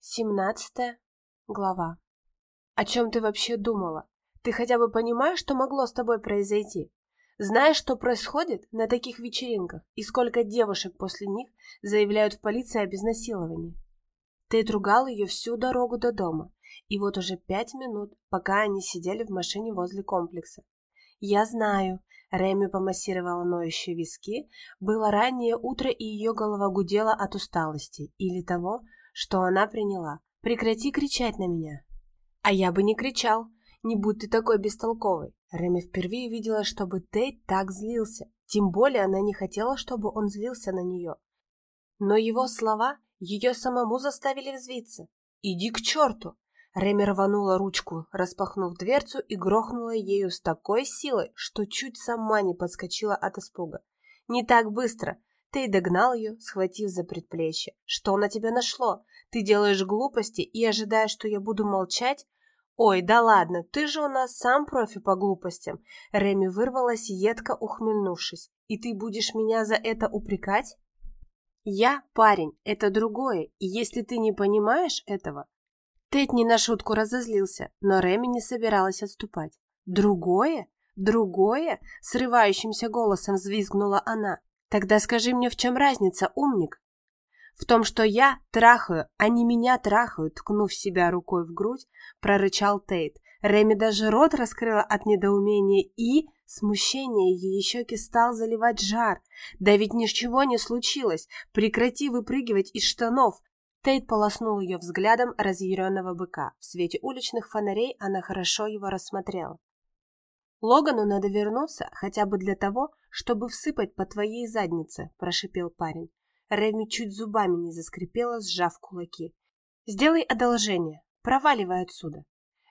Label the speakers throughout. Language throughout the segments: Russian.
Speaker 1: Семнадцатая глава. О чем ты вообще думала? Ты хотя бы понимаешь, что могло с тобой произойти? Знаешь, что происходит на таких вечеринках и сколько девушек после них заявляют в полиции об изнасиловании? Ты ругал ее всю дорогу до дома, и вот уже пять минут, пока они сидели в машине возле комплекса. Я знаю, Реми помассировала ноющие виски, было раннее утро, и ее голова гудела от усталости или того, что она приняла. Прекрати кричать на меня. А я бы не кричал, не будь ты такой бестолковый. Реми впервые видела, чтобы Тейт так злился. Тем более она не хотела, чтобы он злился на нее. Но его слова ее самому заставили взвиться. «Иди к черту!» Реми рванула ручку, распахнув дверцу и грохнула ею с такой силой, что чуть сама не подскочила от испуга. «Не так быстро!» Ты догнал ее, схватив за предплечье. «Что на тебя нашло? Ты делаешь глупости и ожидаешь, что я буду молчать? Ой, да ладно, ты же у нас сам профи по глупостям. Реми вырвалась, едко ухмыльнувшись. И ты будешь меня за это упрекать? Я парень, это другое, и если ты не понимаешь этого... Тед не на шутку разозлился, но Реми не собиралась отступать. «Другое? Другое?» — срывающимся голосом взвизгнула она. «Тогда скажи мне, в чем разница, умник?» В том, что я трахаю, а не меня трахают, ткнув себя рукой в грудь, прорычал Тейт. Реми даже рот раскрыла от недоумения и смущения ее щеки стал заливать жар. Да ведь ничего не случилось. Прекрати выпрыгивать из штанов. Тейт полоснул ее взглядом разъяренного быка. В свете уличных фонарей она хорошо его рассмотрела. «Логану надо вернуться хотя бы для того, чтобы всыпать по твоей заднице», – прошипел парень. Реми чуть зубами не заскрипела, сжав кулаки. «Сделай одолжение. Проваливай отсюда.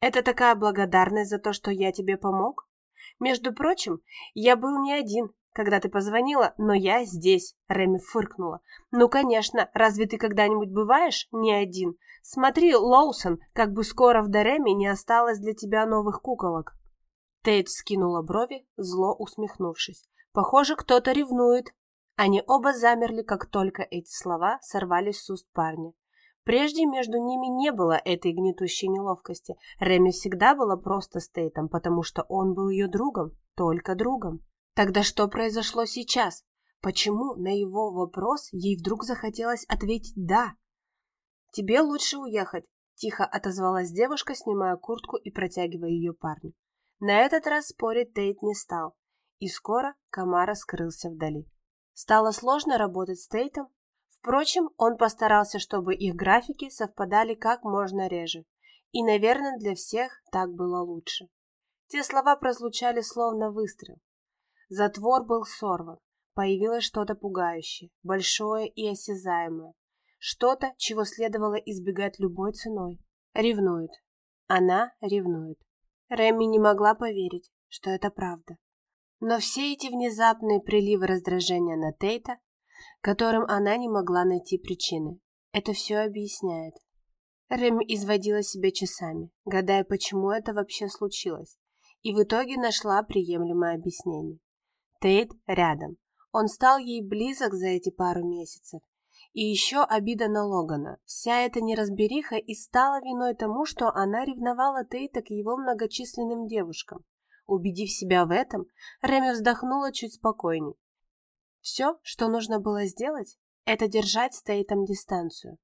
Speaker 1: Это такая благодарность за то, что я тебе помог? Между прочим, я был не один, когда ты позвонила, но я здесь», — Реми фыркнула. «Ну, конечно, разве ты когда-нибудь бываешь не один? Смотри, Лоусон, как бы скоро в Дореми не осталось для тебя новых куколок». Тейт скинула брови, зло усмехнувшись. «Похоже, кто-то ревнует», они оба замерли, как только эти слова сорвались с уст парня. Прежде между ними не было этой гнетущей неловкости. Реми всегда была просто Стейтом, потому что он был ее другом, только другом. Тогда что произошло сейчас? Почему на его вопрос ей вдруг захотелось ответить «да»? «Тебе лучше уехать», – тихо отозвалась девушка, снимая куртку и протягивая ее парню. На этот раз спорить Тейт не стал, и скоро Камара скрылся вдали. Стало сложно работать с Тейтом. Впрочем, он постарался, чтобы их графики совпадали как можно реже. И, наверное, для всех так было лучше. Те слова прозвучали словно выстрел. Затвор был сорван. Появилось что-то пугающее, большое и осязаемое. Что-то, чего следовало избегать любой ценой. Ревнует. Она ревнует. Рэмми не могла поверить, что это правда. Но все эти внезапные приливы раздражения на Тейта, которым она не могла найти причины, это все объясняет. Рэм изводила себя часами, гадая, почему это вообще случилось, и в итоге нашла приемлемое объяснение. Тейт рядом. Он стал ей близок за эти пару месяцев. И еще обида на Логана. Вся эта неразбериха и стала виной тому, что она ревновала Тейта к его многочисленным девушкам. Убедив себя в этом, Реми вздохнула чуть спокойней. Все, что нужно было сделать, это держать с Тейтом дистанцию.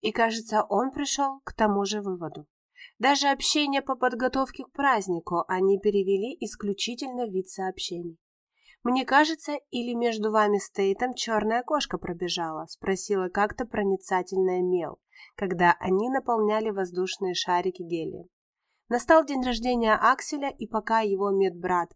Speaker 1: И, кажется, он пришел к тому же выводу. Даже общение по подготовке к празднику они перевели исключительно в вид сообщений. «Мне кажется, или между вами с Тейтом черная кошка пробежала?» – спросила как-то проницательная Мел, когда они наполняли воздушные шарики гелием. Настал день рождения Акселя, и пока его медбрат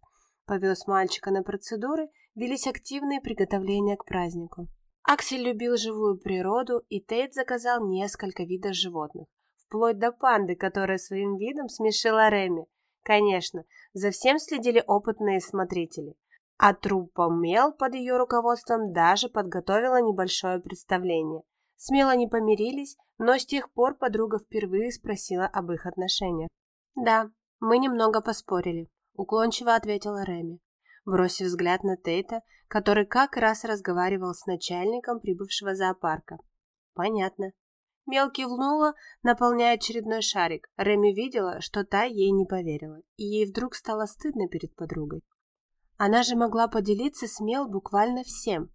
Speaker 1: повез мальчика на процедуры, велись активные приготовления к празднику. Аксель любил живую природу, и Тейт заказал несколько видов животных, вплоть до панды, которая своим видом смешила Реми. Конечно, за всем следили опытные смотрители. А труппа Мел под ее руководством даже подготовила небольшое представление. Смело не помирились, но с тех пор подруга впервые спросила об их отношениях. «Да, мы немного поспорили», — уклончиво ответила Реми, бросив взгляд на Тейта, который как раз разговаривал с начальником прибывшего зоопарка. «Понятно. Мел кивнула, наполняя очередной шарик. Реми видела, что та ей не поверила, и ей вдруг стало стыдно перед подругой. Она же могла поделиться с Мел буквально всем.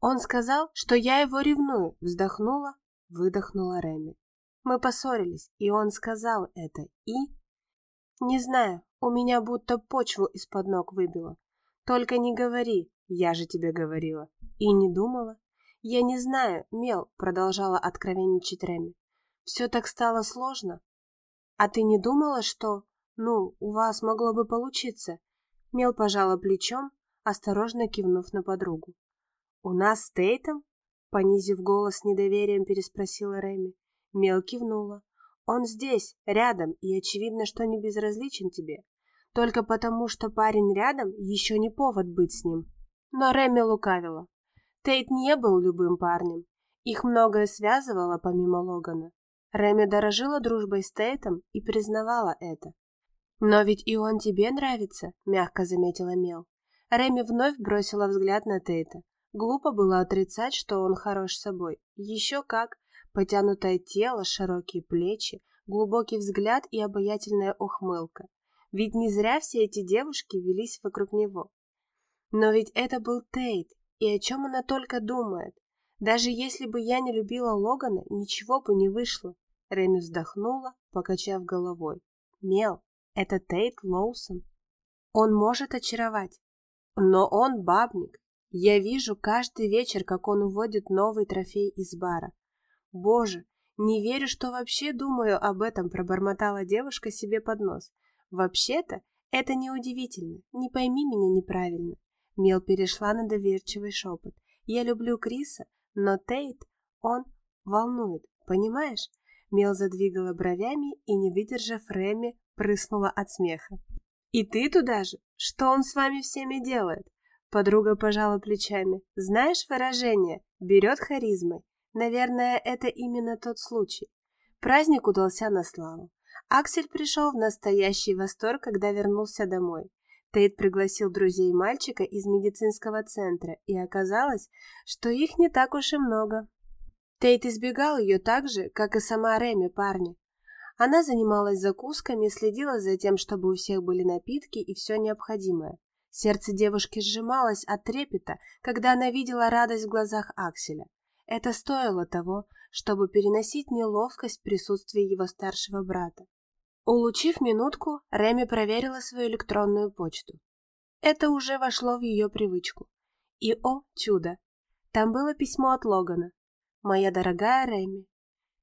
Speaker 1: Он сказал, что я его ревную, вздохнула, выдохнула Реми. Мы поссорились, и он сказал это, и... Не знаю, у меня будто почву из-под ног выбило. Только не говори, я же тебе говорила. И не думала. Я не знаю, Мел, продолжала откровенничать Реми. Все так стало сложно. А ты не думала, что... Ну, у вас могло бы получиться? Мел пожала плечом, осторожно кивнув на подругу. «У нас с Тейтом?» Понизив голос недоверием, переспросила Реми. Мел кивнула. Он здесь, рядом, и очевидно, что не безразличен тебе. Только потому, что парень рядом, еще не повод быть с ним. Но Реми лукавила. Тейт не был любым парнем. Их многое связывало помимо Логана. Реми дорожила дружбой с Тейтом и признавала это. «Но ведь и он тебе нравится», — мягко заметила Мел. Реми вновь бросила взгляд на Тейта. Глупо было отрицать, что он хорош собой. Еще как. Потянутое тело, широкие плечи, глубокий взгляд и обаятельная ухмылка. Ведь не зря все эти девушки велись вокруг него. Но ведь это был Тейт, и о чем она только думает. Даже если бы я не любила Логана, ничего бы не вышло. Реми вздохнула, покачав головой. Мел, это Тейт Лоусон. Он может очаровать, но он бабник. Я вижу каждый вечер, как он уводит новый трофей из бара. Боже, не верю, что вообще думаю об этом, пробормотала девушка себе под нос. Вообще-то, это неудивительно, не пойми меня неправильно. Мел перешла на доверчивый шепот. Я люблю Криса, но Тейт, он волнует, понимаешь? Мел задвигала бровями и, не выдержав Реми, прыснула от смеха. «И ты туда же? Что он с вами всеми делает?» Подруга пожала плечами. «Знаешь выражение? Берет харизмой. Наверное, это именно тот случай. Праздник удался на славу. Аксель пришел в настоящий восторг, когда вернулся домой. Тейт пригласил друзей мальчика из медицинского центра, и оказалось, что их не так уж и много. Тейт избегал ее так же, как и сама Реми парня. Она занималась закусками, следила за тем, чтобы у всех были напитки и все необходимое. Сердце девушки сжималось от трепета, когда она видела радость в глазах Акселя. Это стоило того, чтобы переносить неловкость присутствия его старшего брата. Улучив минутку, Реми проверила свою электронную почту. Это уже вошло в ее привычку. И, о, чудо! Там было письмо от Логана. «Моя дорогая Реми,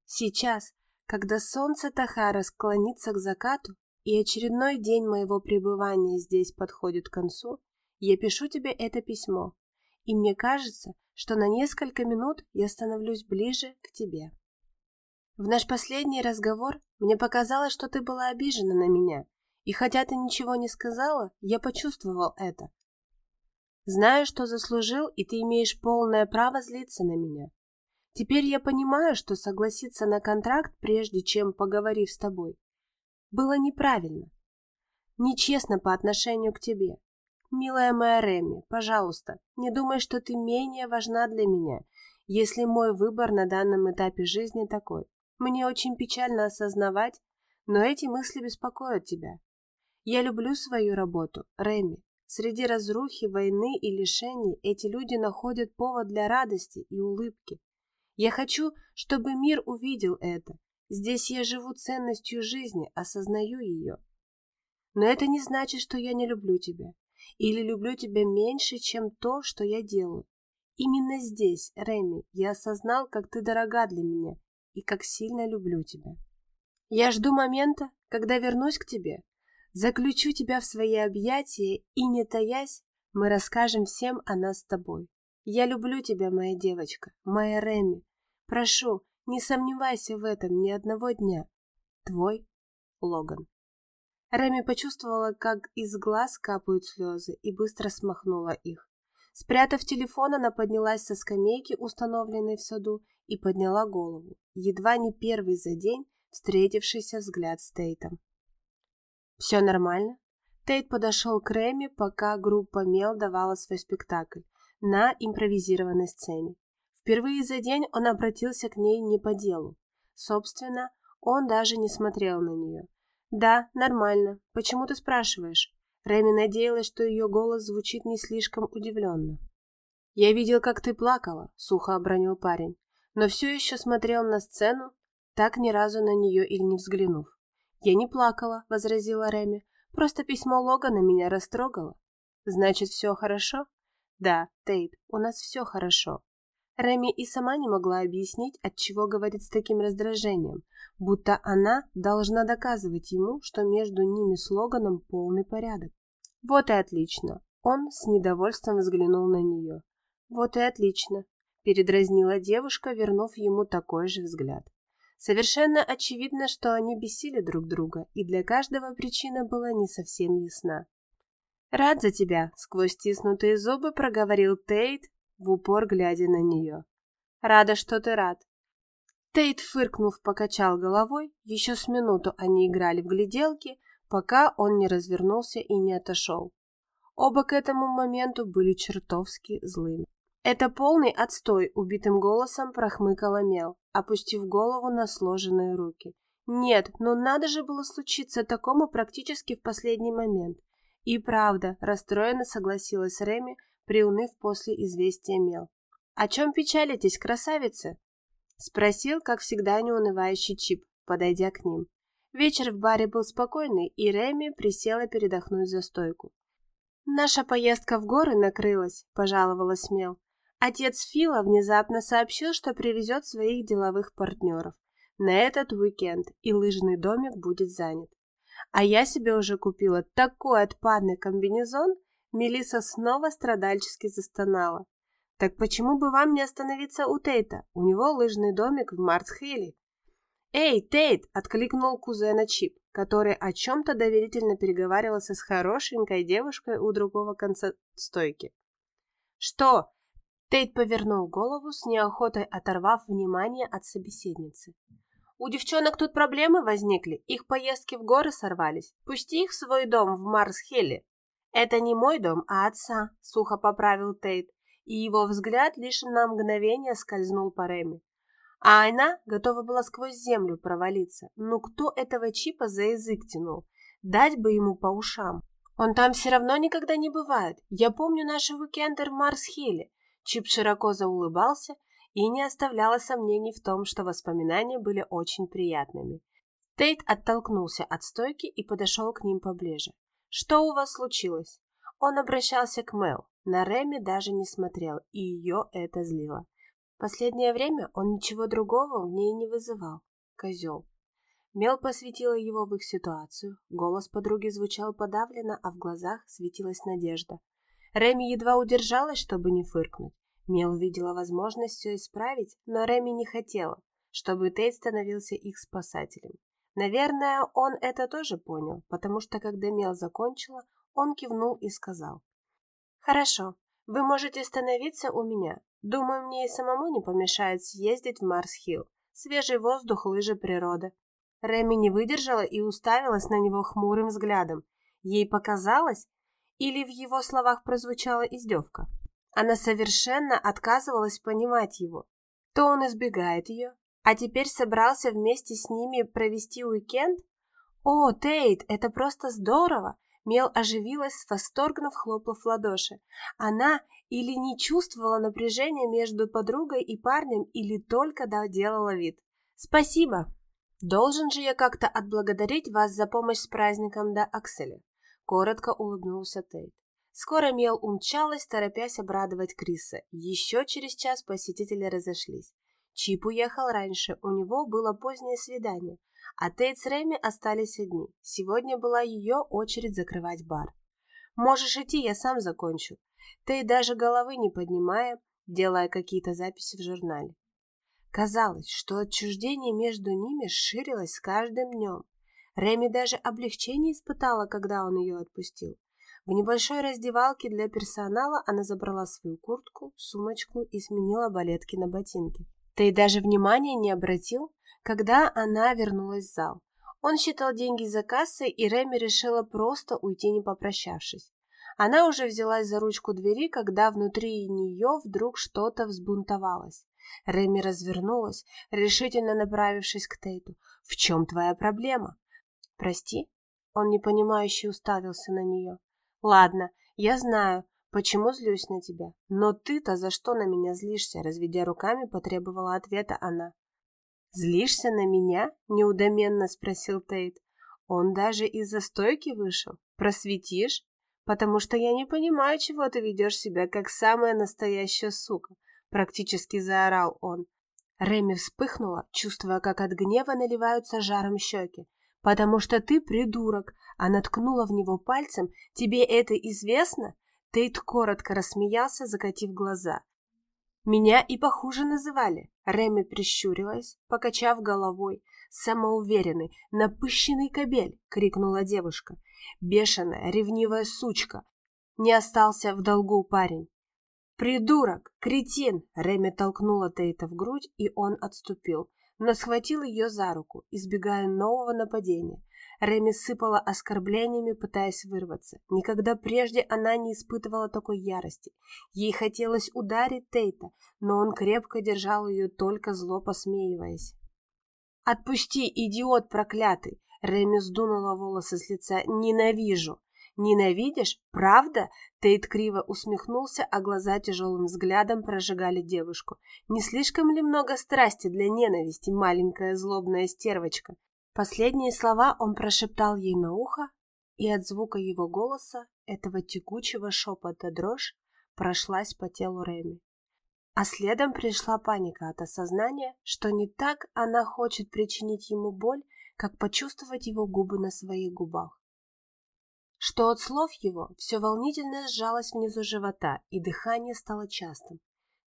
Speaker 1: сейчас, когда солнце Тахара склонится к закату, и очередной день моего пребывания здесь подходит к концу, я пишу тебе это письмо, и мне кажется, что на несколько минут я становлюсь ближе к тебе. В наш последний разговор мне показалось, что ты была обижена на меня, и хотя ты ничего не сказала, я почувствовал это. Знаю, что заслужил, и ты имеешь полное право злиться на меня. Теперь я понимаю, что согласиться на контракт, прежде чем поговорив с тобой, было неправильно. Нечестно по отношению к тебе. Милая моя Реми, пожалуйста, не думай, что ты менее важна для меня, если мой выбор на данном этапе жизни такой. Мне очень печально осознавать, но эти мысли беспокоят тебя. Я люблю свою работу, Реми. Среди разрухи, войны и лишений эти люди находят повод для радости и улыбки. Я хочу, чтобы мир увидел это. Здесь я живу ценностью жизни, осознаю ее. Но это не значит, что я не люблю тебя. Или люблю тебя меньше, чем то, что я делаю. Именно здесь, Реми, я осознал, как ты дорога для меня и как сильно люблю тебя. Я жду момента, когда вернусь к тебе, заключу тебя в свои объятия и, не таясь, мы расскажем всем о нас с тобой. Я люблю тебя, моя девочка, моя Реми. Прошу, не сомневайся в этом ни одного дня. Твой Логан. Реми почувствовала, как из глаз капают слезы, и быстро смахнула их. Спрятав телефон, она поднялась со скамейки, установленной в саду, и подняла голову, едва не первый за день встретившийся взгляд с Тейтом. «Все нормально?» Тейт подошел к Реми, пока группа Мел давала свой спектакль на импровизированной сцене. Впервые за день он обратился к ней не по делу. Собственно, он даже не смотрел на нее. «Да, нормально. Почему ты спрашиваешь?» Реми надеялась, что ее голос звучит не слишком удивленно. «Я видел, как ты плакала», — сухо обронил парень, но все еще смотрел на сцену, так ни разу на нее и не взглянув. «Я не плакала», — возразила Реми, — «просто письмо Логана меня растрогало». «Значит, все хорошо?» «Да, Тейт, у нас все хорошо». Реми и сама не могла объяснить, от чего говорит с таким раздражением, будто она должна доказывать ему, что между ними с Логаном полный порядок. Вот и отлично. Он с недовольством взглянул на нее. Вот и отлично, передразнила девушка, вернув ему такой же взгляд. Совершенно очевидно, что они бесили друг друга, и для каждого причина была не совсем ясна. «Рад за тебя», — сквозь стиснутые зубы проговорил Тейт, в упор глядя на нее. «Рада, что ты рад». Тейт, фыркнув, покачал головой. Еще с минуту они играли в гляделки, пока он не развернулся и не отошел. Оба к этому моменту были чертовски злыми. «Это полный отстой», — убитым голосом прохмыкала Мел, опустив голову на сложенные руки. «Нет, но надо же было случиться такому практически в последний момент». И правда, расстроенно согласилась Реми, приуныв после известия Мел. «О чем печалитесь, красавицы?» Спросил, как всегда, неунывающий Чип, подойдя к ним. Вечер в баре был спокойный, и Реми присела передохнуть за стойку. «Наша поездка в горы накрылась», — пожаловалась Мел. Отец Фила внезапно сообщил, что привезет своих деловых партнеров на этот уикенд, и лыжный домик будет занят. А я себе уже купила такой отпадный комбинезон, Мелиса снова страдальчески застонала. Так почему бы вам не остановиться у Тейта? У него лыжный домик в Мартхилле. «Эй, Тейт!» — откликнул кузена Чип, который о чем-то доверительно переговаривался с хорошенькой девушкой у другого конца стойки. «Что?» Тейт повернул голову с неохотой, оторвав внимание от собеседницы. «У девчонок тут проблемы возникли, их поездки в горы сорвались. Пусти их в свой дом в Марсхелле. «Это не мой дом, а отца», — сухо поправил Тейт, и его взгляд лишь на мгновение скользнул по Реми. А она готова была сквозь землю провалиться. Ну кто этого чипа за язык тянул? Дать бы ему по ушам. Он там все равно никогда не бывает. Я помню наши уикенды в Марс-Хилле. Чип широко заулыбался и не оставляло сомнений в том, что воспоминания были очень приятными. Тейт оттолкнулся от стойки и подошел к ним поближе. «Что у вас случилось?» Он обращался к Мел. На Реми даже не смотрел, и ее это злило. Последнее время он ничего другого в ней не вызывал. Козел. Мел посвятила его в их ситуацию. Голос подруги звучал подавленно, а в глазах светилась надежда. Реми едва удержалась, чтобы не фыркнуть. Мел увидела возможность все исправить, но Реми не хотела, чтобы Тейт становился их спасателем. Наверное, он это тоже понял, потому что, когда Мел закончила, он кивнул и сказал. «Хорошо, вы можете становиться у меня. Думаю, мне и самому не помешает съездить в Марс-Хилл. Свежий воздух, лыжи, природа». Реми не выдержала и уставилась на него хмурым взглядом. Ей показалось, или в его словах прозвучала издевка. Она совершенно отказывалась понимать его. То он избегает ее, а теперь собрался вместе с ними провести уикенд? О, Тейт, это просто здорово! Мел оживилась, восторгнув хлопав в ладоши. Она или не чувствовала напряжения между подругой и парнем, или только доделала вид. «Спасибо! Должен же я как-то отблагодарить вас за помощь с праздником до Акселя!» Коротко улыбнулся Тейт. Скоро Мел умчалась, торопясь обрадовать Криса. Еще через час посетители разошлись. Чип уехал раньше, у него было позднее свидание, а Тейт с Рэми остались одни. Сегодня была ее очередь закрывать бар. «Можешь идти, я сам закончу». Тейт даже головы не поднимая, делая какие-то записи в журнале. Казалось, что отчуждение между ними ширилось с каждым днем. Реми даже облегчение испытала, когда он ее отпустил. В небольшой раздевалке для персонала она забрала свою куртку, сумочку и сменила балетки на ботинки. Ты даже внимания не обратил, когда она вернулась в зал. Он считал деньги за кассой, и Реми решила просто уйти, не попрощавшись. Она уже взялась за ручку двери, когда внутри нее вдруг что-то взбунтовалось. Реми развернулась, решительно направившись к Тейту. «В чем твоя проблема?» «Прости?» Он непонимающе уставился на нее. «Ладно, я знаю, почему злюсь на тебя. Но ты-то за что на меня злишься?» Разведя руками, потребовала ответа она. «Злишься на меня?» – неудоменно спросил Тейт. «Он даже из-за стойки вышел. Просветишь? Потому что я не понимаю, чего ты ведешь себя, как самая настоящая сука», – практически заорал он. Реми вспыхнула, чувствуя, как от гнева наливаются жаром щеки. «Потому что ты придурок!» А наткнула в него пальцем. «Тебе это известно?» Тейт коротко рассмеялся, закатив глаза. Меня и похуже называли. Реми прищурилась, покачав головой. Самоуверенный, напыщенный кобель, крикнула девушка. Бешеная, ревнивая сучка. Не остался в долгу парень. «Придурок! Кретин!» Реми толкнула Тейта в грудь, и он отступил, но схватил ее за руку, избегая нового нападения. Реми сыпала оскорблениями, пытаясь вырваться. Никогда прежде она не испытывала такой ярости. Ей хотелось ударить Тейта, но он крепко держал ее, только зло посмеиваясь. «Отпусти, идиот проклятый!» Реми сдунула волосы с лица. «Ненавижу!» «Ненавидишь? Правда?» Тейт криво усмехнулся, а глаза тяжелым взглядом прожигали девушку. «Не слишком ли много страсти для ненависти, маленькая злобная стервочка?» Последние слова он прошептал ей на ухо, и от звука его голоса, этого тягучего шепота дрожь, прошлась по телу Реми. А следом пришла паника от осознания, что не так она хочет причинить ему боль, как почувствовать его губы на своих губах. Что от слов его все волнительно сжалось внизу живота, и дыхание стало частым.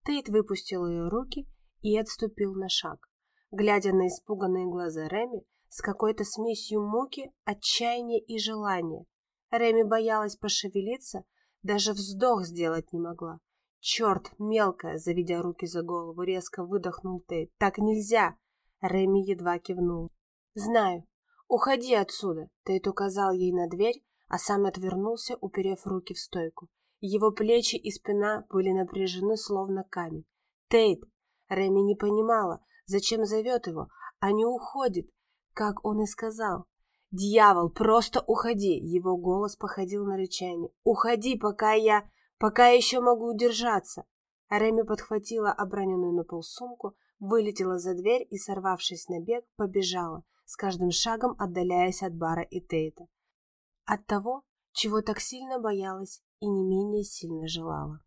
Speaker 1: Тейт выпустил ее руки и отступил на шаг. Глядя на испуганные глаза Реми, с какой-то смесью муки, отчаяния и желания. Реми боялась пошевелиться, даже вздох сделать не могла. «Черт, мелкая!» — заведя руки за голову, резко выдохнул Тейт. «Так нельзя!» Реми едва кивнул. «Знаю. Уходи отсюда!» Тейт указал ей на дверь, а сам отвернулся, уперев руки в стойку. Его плечи и спина были напряжены, словно камень. «Тейт!» Реми не понимала, зачем зовет его, а не уходит, как он и сказал. «Дьявол, просто уходи!» Его голос походил на рычание. «Уходи, пока я... пока я еще могу удержаться!» Реми подхватила оброненную на пол сумку, вылетела за дверь и, сорвавшись на бег, побежала, с каждым шагом отдаляясь от бара и Тейта. От того, чего так сильно боялась и не менее сильно желала.